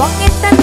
Wong edan